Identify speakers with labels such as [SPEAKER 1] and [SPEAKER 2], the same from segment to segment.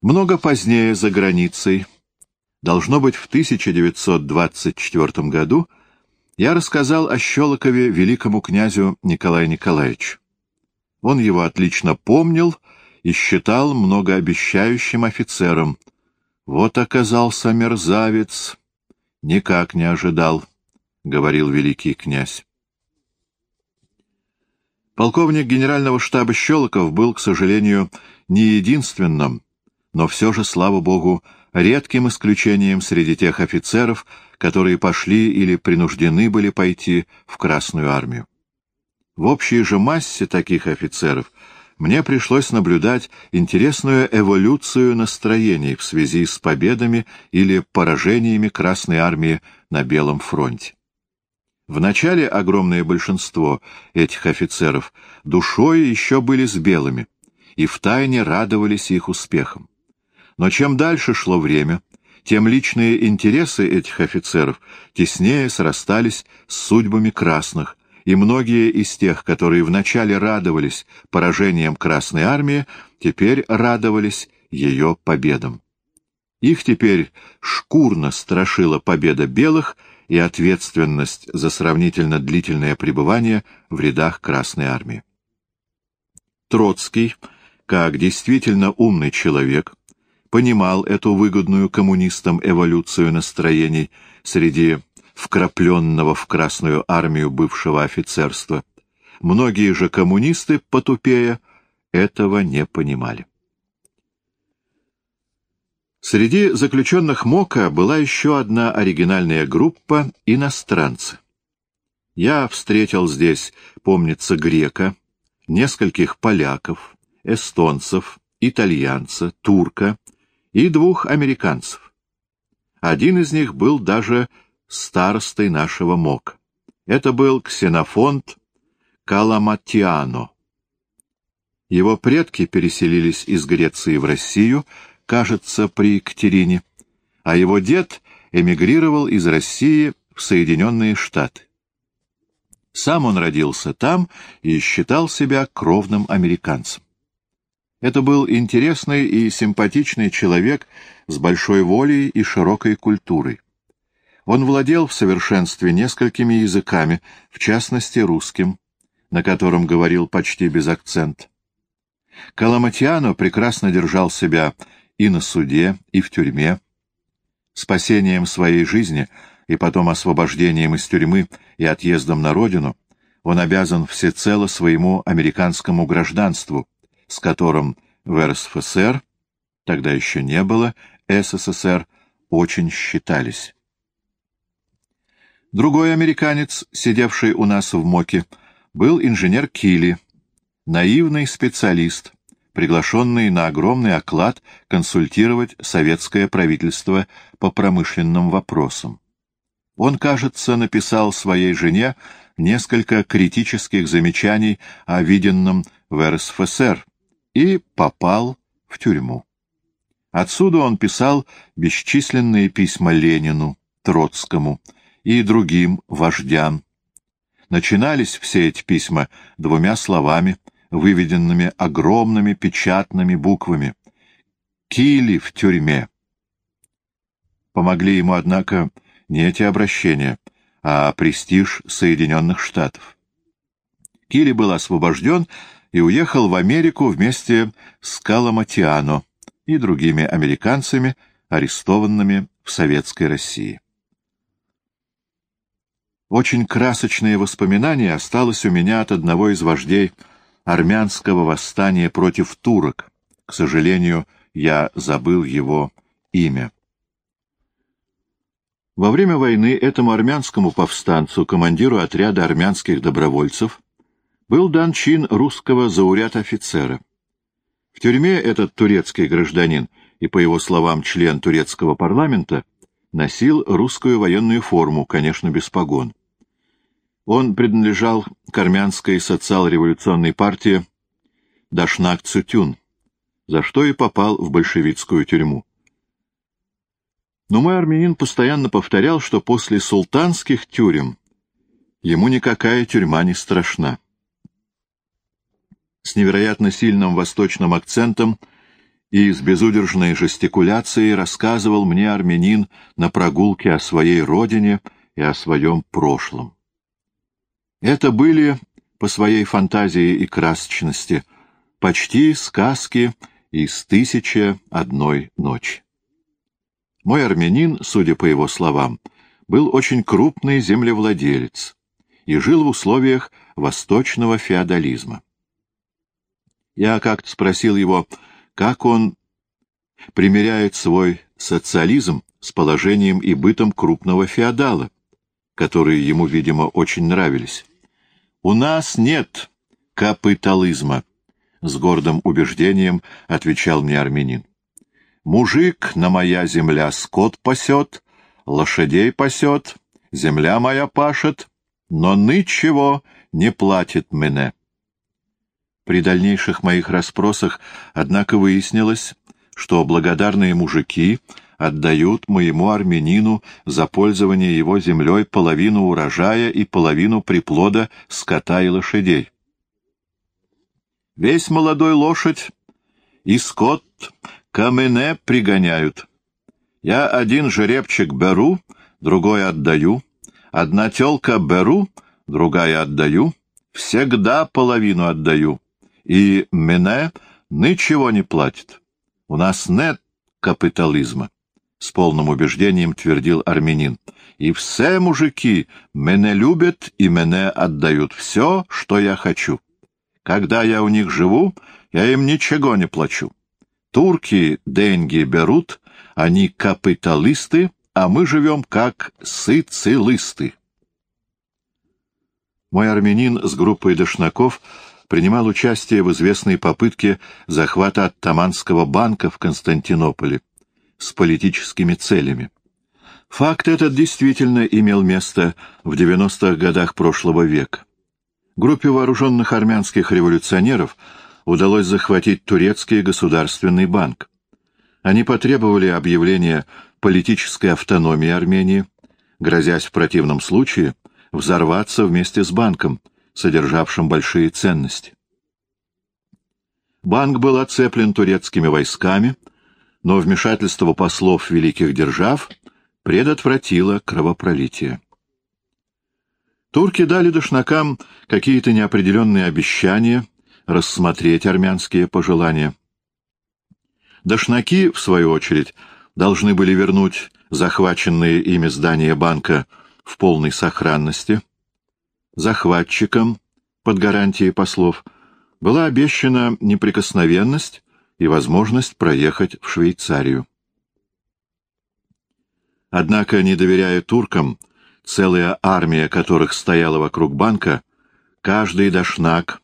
[SPEAKER 1] Много позднее за границей, должно быть в 1924 году, я рассказал о Щелокове великому князю Николаю Николаевичу. Он его отлично помнил и считал многообещающим офицером. Вот оказался мерзавец, никак не ожидал, — говорил великий князь. Полковник генерального штаба Щелоков был, к сожалению, не единственным, но все же, слава богу, редким исключением среди тех офицеров, которые пошли или принуждены были пойти в Красную армию. В общей же массе таких офицеров мне пришлось наблюдать интересную эволюцию настроений в связи с победами или поражениями Красной армии на Белом фронте. Вначале огромное большинство этих офицеров душой еще были с белыми и втайне радовались их успехам. Но чем дальше шло время, тем личные интересы этих офицеров теснее срастались с судьбами красных, и многие из тех, которые вначале радовались поражениям Красной Армии, теперь радовались ее победам. Их теперь шкурно страшила победа белых и ответственность за сравнительно длительное пребывание в рядах Красной Армии. Троцкий, как действительно умный человек, понимал эту выгодную коммунистам эволюцию настроений среди вкрапленного в Красную армию бывшего офицерства. Многие же коммунисты, потупея, этого не понимали. Среди заключенных МОКа была еще одна оригинальная группа — иностранцы. Я встретил здесь, помнится, грека, нескольких поляков, эстонцев, итальянца, турка и двух американцев. Один из них был даже старостой нашего МОК. Это был ксенофонт Каламатиано. Его предки переселились из Греции в Россию, кажется, при Екатерине, а его дед эмигрировал из России в Соединенные Штаты. Сам он родился там и считал себя кровным американцем. Это был интересный и симпатичный человек с большой волей и широкой культурой. Он владел в совершенстве несколькими языками, в частности русским, на котором говорил почти без акцента. Каламатьяно прекрасно держал себя и на суде, и в тюрьме. Спасением своей жизни и потом освобождением из тюрьмы и отъездом на родину он обязан всецело своему американскому гражданству, с которым в РСФСР, тогда еще не было СССР, очень считались. Другой американец, сидевший у нас в МОКе, был инженер Килли, наивный специалист, приглашенный на огромный оклад консультировать советское правительство по промышленным вопросам. Он, кажется, написал своей жене несколько критических замечаний о виденном в РСФСР и попал в тюрьму. Отсюда он писал бесчисленные письма Ленину, Троцкому, и другим вождям. Начинались все эти письма двумя словами, выведенными огромными печатными буквами. «Кили в тюрьме». Помогли ему, однако, не эти обращения, а престиж Соединенных Штатов. Кили был освобожден и уехал в Америку вместе с Каламатиано и другими американцами, арестованными в Советской России. Очень красочное воспоминание осталось у меня от одного из вождей армянского восстания против турок. К сожалению, я забыл его имя. Во время войны этому армянскому повстанцу, командиру отряда армянских добровольцев, был дан чин русского зауряд-офицера. В тюрьме этот турецкий гражданин и, по его словам, член турецкого парламента, носил русскую военную форму, конечно, без погон. Он принадлежал к армянской социал-революционной партии Дашнак Цутюн, за что и попал в большевистскую тюрьму. Но мой армянин постоянно повторял, что после султанских тюрем ему никакая тюрьма не страшна. С невероятно сильным восточным акцентом и с безудержной жестикуляцией рассказывал мне армянин на прогулке о своей родине и о своем прошлом. Это были, по своей фантазии и красочности, почти сказки из «Тысяча одной ночи». Мой армянин, судя по его словам, был очень крупный землевладелец и жил в условиях восточного феодализма. Я как-то спросил его, как он примеряет свой социализм с положением и бытом крупного феодала, которые ему, видимо, очень нравились. «У нас нет капитализма», — с гордым убеждением отвечал мне армянин. «Мужик на моя земля скот пасет, лошадей пасет, земля моя пашет, но ничего не платит мне». При дальнейших моих расспросах, однако, выяснилось, что благодарные мужики отдают моему армянину за пользование его землей половину урожая и половину приплода скота и лошадей. Весь молодой лошадь и скот камене пригоняют. Я один жеребчик беру, другой отдаю, одна телка беру, другая отдаю, всегда половину отдаю и мене ничего не платит. У нас нет капитализма, — с полным убеждением твердил армянин. И все мужики мене любят и мене отдают все, что я хочу. Когда я у них живу, я им ничего не плачу. Турки деньги берут, они капиталисты, а мы живем как сыцилысты. Мой армянин с группой дошнаков принимал участие в известной попытке захвата Оттаманского банка в Константинополе с политическими целями. Факт этот действительно имел место в 90-х годах прошлого века. Группе вооруженных армянских революционеров удалось захватить турецкий государственный банк. Они потребовали объявления политической автономии Армении, грозясь в противном случае взорваться вместе с банком – содержавшим большие ценности. Банк был оцеплен турецкими войсками, но вмешательство послов великих держав предотвратило кровопролитие. Турки дали дошнакам какие-то неопределенные обещания рассмотреть армянские пожелания. Дошнаки, в свою очередь, должны были вернуть захваченные ими здания банка в полной сохранности, захватчикам, под гарантией послов, была обещана неприкосновенность и возможность проехать в Швейцарию. Однако, не доверяя туркам, целая армия которых стояла вокруг банка, каждый дошнак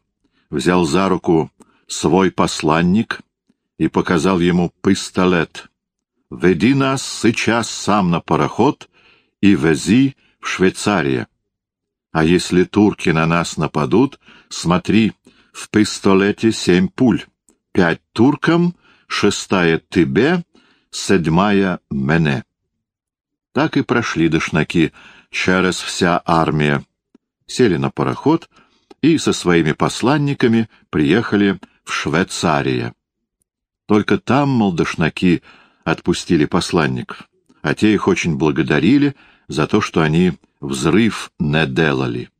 [SPEAKER 1] взял за руку свой посланник и показал ему пистолет. «Веди нас сейчас сам на пароход и вези в Швейцарию». А если турки на нас нападут, смотри, в пистолете семь пуль. Пять туркам, шестая тебе, седьмая мене. Так и прошли дошнаки через вся армия. Сели на пароход и со своими посланниками приехали в Швейцарию. Только там, мол, дошнаки отпустили посланников, а те их очень благодарили за то, что они взрыв не делали.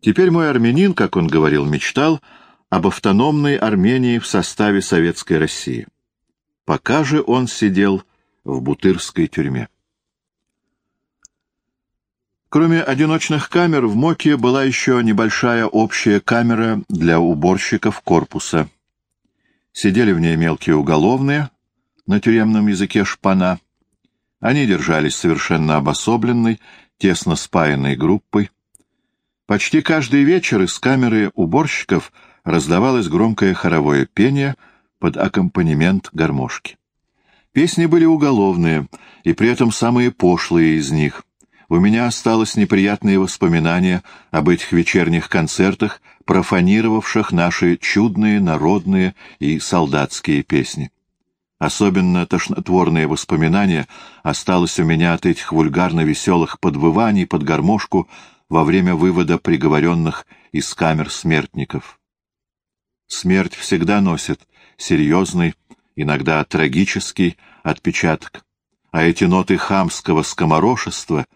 [SPEAKER 1] Теперь мой армянин, как он говорил, мечтал об автономной Армении в составе Советской России. Пока же он сидел в Бутырской тюрьме. Кроме одиночных камер, в МОКе была еще небольшая общая камера для уборщиков корпуса. Сидели в ней мелкие уголовные, на тюремном языке шпана, они держались совершенно обособленной, тесно спаянной группой. Почти каждый вечер из камеры уборщиков раздавалось громкое хоровое пение под аккомпанемент гармошки. Песни были уголовные, и при этом самые пошлые из них. У меня осталось неприятные воспоминания об этих вечерних концертах, профанировавших наши чудные народные и солдатские песни. Особенно тошнотворные воспоминания осталось у меня от этих вульгарно-веселых подвываний под гармошку во время вывода приговоренных из камер смертников. Смерть всегда носит серьезный, иногда трагический отпечаток, а эти ноты хамского скоморошества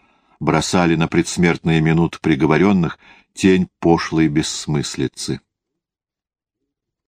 [SPEAKER 1] бросали на предсмертные минуты приговоренных тень пошлой бессмыслицы.